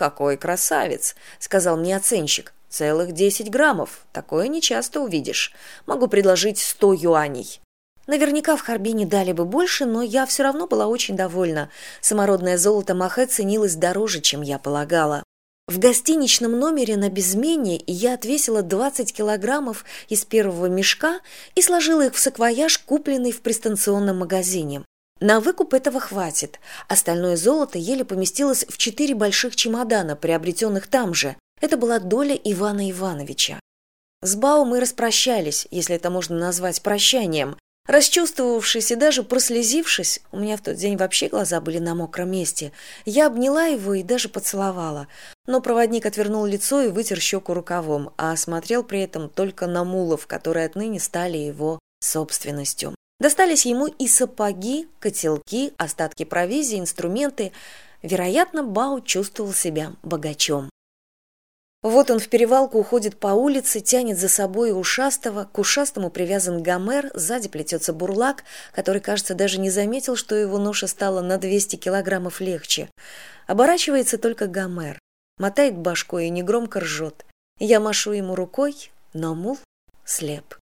какой красавец сказал мне оценщик. Целых десять граммов. Такое нечасто увидишь. Могу предложить сто юаней наверняка в харбине дали бы больше но я все равно была очень довольна. Самородное золото махе ценилось дороже чем я полагала. В гостиничном номере на безмене я отвесила двадцать килограммов из первого мешка и сложила их в саквояж купленный в пристанционном магазине на выкуп этого хватит. Остальное золото еле поместилось в четыре больших чемодана приобретенных там же. Это была доля ивана ивановича. С бау мы распрощались если это можно назвать прощанием. Расчувствовавшись и даже прослезившись у меня в тот день вообще глаза были на мокром месте. Я обняла его и даже поцеловала. Но проводник отвернул лицо и вытер щеку рукавом а смотрел при этом только на мулов которые отныне стали его собственностью достались ему и сапоги котелки остатки провизии инструменты вероятно бау чувствовал себя богачом вот он в перевалку уходит по улице, тянет за собой ушастого, к ушастому привязан гомер, сзади плетется бурлак, который, кажется, даже не заметил, что его ноша стала на двести килограммов легче. Оборачивается только гомер, мотает башкой и негромко ржет. Я машу ему рукой, но мул слеп.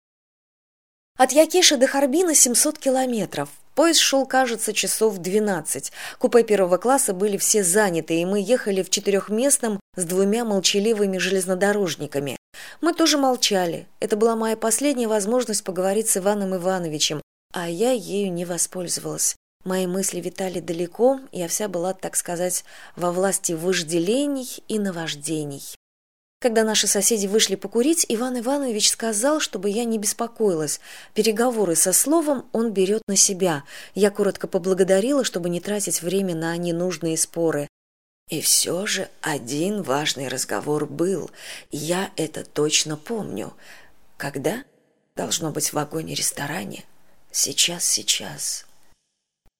От Якиша до Харбина семьсот километров, Поезд шел, кажется, часов двенадцать. Купе первого класса были все заняты, и мы ехали в четырехместном с двумя молчаливыми железнодорожниками. Мы тоже молчали. Это была моя последняя возможность поговорить с Иваном Ивановичем, а я ею не воспользовалась. Мои мысли витали далеко, я вся была, так сказать, во власти вожделений и наваждений когда наши соседи вышли покурить иван иванович сказал чтобы я не беспокоилась. Переговоры со словом он берет на себя. Я коротко поблагодарила чтобы не тратить время на ненужные споры. И все же один важный разговор был. Я это точно помню. Когда? Должно быть в вагоне ресторане сейчас сейчас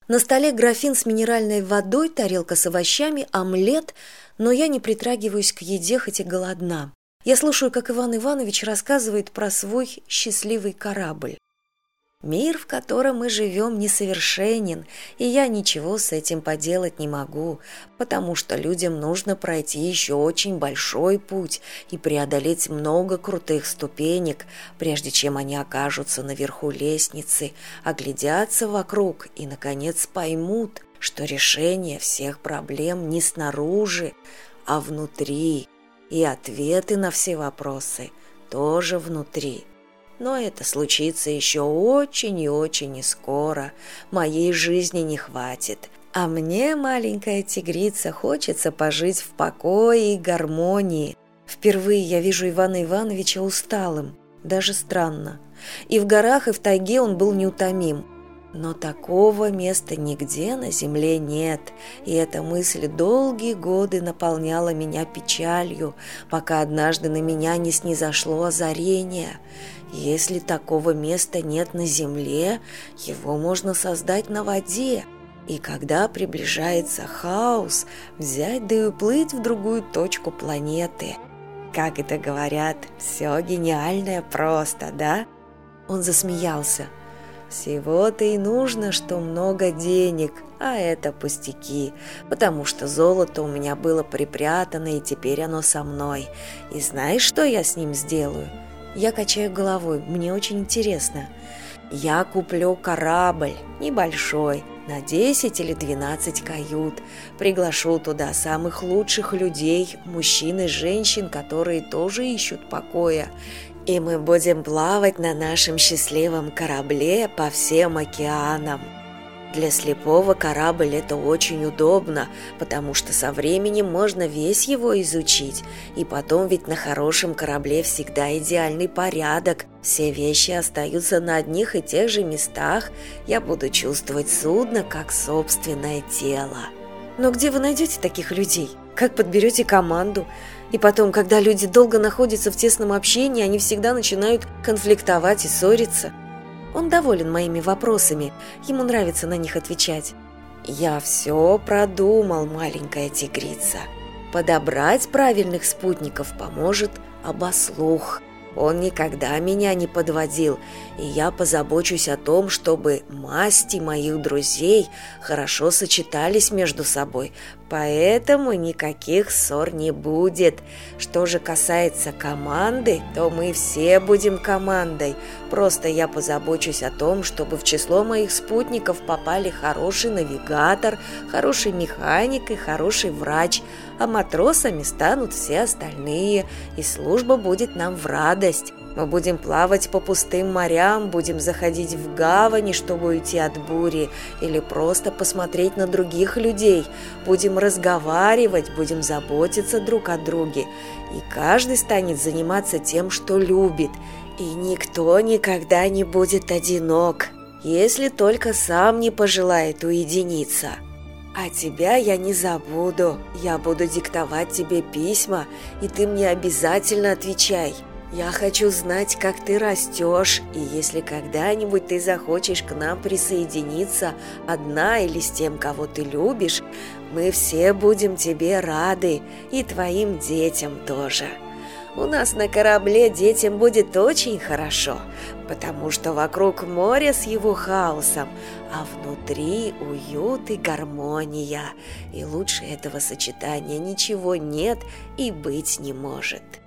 на столе графин с минеральной водой тарелка с овощами омлет но я не притрагиваюсь к еде хоть и голодна. Я слушаю как иван иванович рассказывает про свой счастливый корабль мир в котором мы живем несовершенен и я ничего с этим поделать не могу потому что людям нужно пройти еще очень большой путь и преодолеть много крутых ступенек прежде чем они окажутся наверху лестницы оглядятся вокруг и наконец поймут что решение всех проблем не снаружи, а внутри, и ответы на все вопросы тоже внутри. Но это случится еще очень и очень не скоро, моей жизни не хватит, а мне, маленькая тигрица, хочется пожить в покое и гармонии. Впервые я вижу Ивана Ивановича усталым, даже странно. И в горах, и в тайге он был неутомим – но такого места нигде на земле нет, и эта мысль долгие годы наполняла меня печалью, пока однажды на меня не снизошло озарение. Если такого места нет на земле, его можно создать на воде. И когда приближается хаос, взять да и уплыть в другую точку планеты. Как это говорят, все гениальное просто, да? Он засмеялся всего-то и нужно что много денег а это пустяки потому что золото у меня было припрятано и теперь оно со мной. И знаешь что я с ним сделаю? Я качаю головой мне очень интересно. Я куплю корабль небольшой на десять или двенадцать кают. Приглашу туда самых лучших людей мужчин и женщин которые тоже ищут покоя и мы будем плавать на нашем счастливом корабле по всем океанам. Для слепого корабль это очень удобно, потому что со временем можно весь его изучить, и потом ведь на хорошем корабле всегда идеальный порядок, все вещи остаются на одних и тех же местах, я буду чувствовать судно как собственное тело. Но где вы найдете таких людей? Как подберете команду? И потом, когда люди долго находятся в тесном общении, они всегда начинают конфликтовать и ссориться. Он доволен моими вопросами, ему нравится на них отвечать. «Я все продумал, маленькая тигрица. Подобрать правильных спутников поможет обослух. Он никогда меня не подводил, и я позабочусь о том, чтобы масти моих друзей хорошо сочетались между собой, Поэтому никаких ссор не будет. Что же касается команды, то мы все будем командой. Просто я позабочусь о том, чтобы в число моих спутников попали хороший навигатор, хороший механик и хороший врач, а матросами станут все остальные, и служба будет нам в радость. Мы будем плавать по пустым морям, будем заходить в гавани, чтобы уйти от бури, или просто посмотреть на других людей. Будем разговаривать, будем заботиться друг о друге. И каждый станет заниматься тем, что любит. И никто никогда не будет одинок, если только сам не пожелает уединиться. А тебя я не забуду. Я буду диктовать тебе письма, и ты мне обязательно отвечай. Я хочу знать, как ты растешь, и если когда-нибудь ты захочешь к нам присоединиться, одна или с тем, кого ты любишь, мы все будем тебе рады, и твоим детям тоже. У нас на корабле детям будет очень хорошо, потому что вокруг море с его хаосом, а внутри уют и гармония, и лучше этого сочетания ничего нет и быть не может».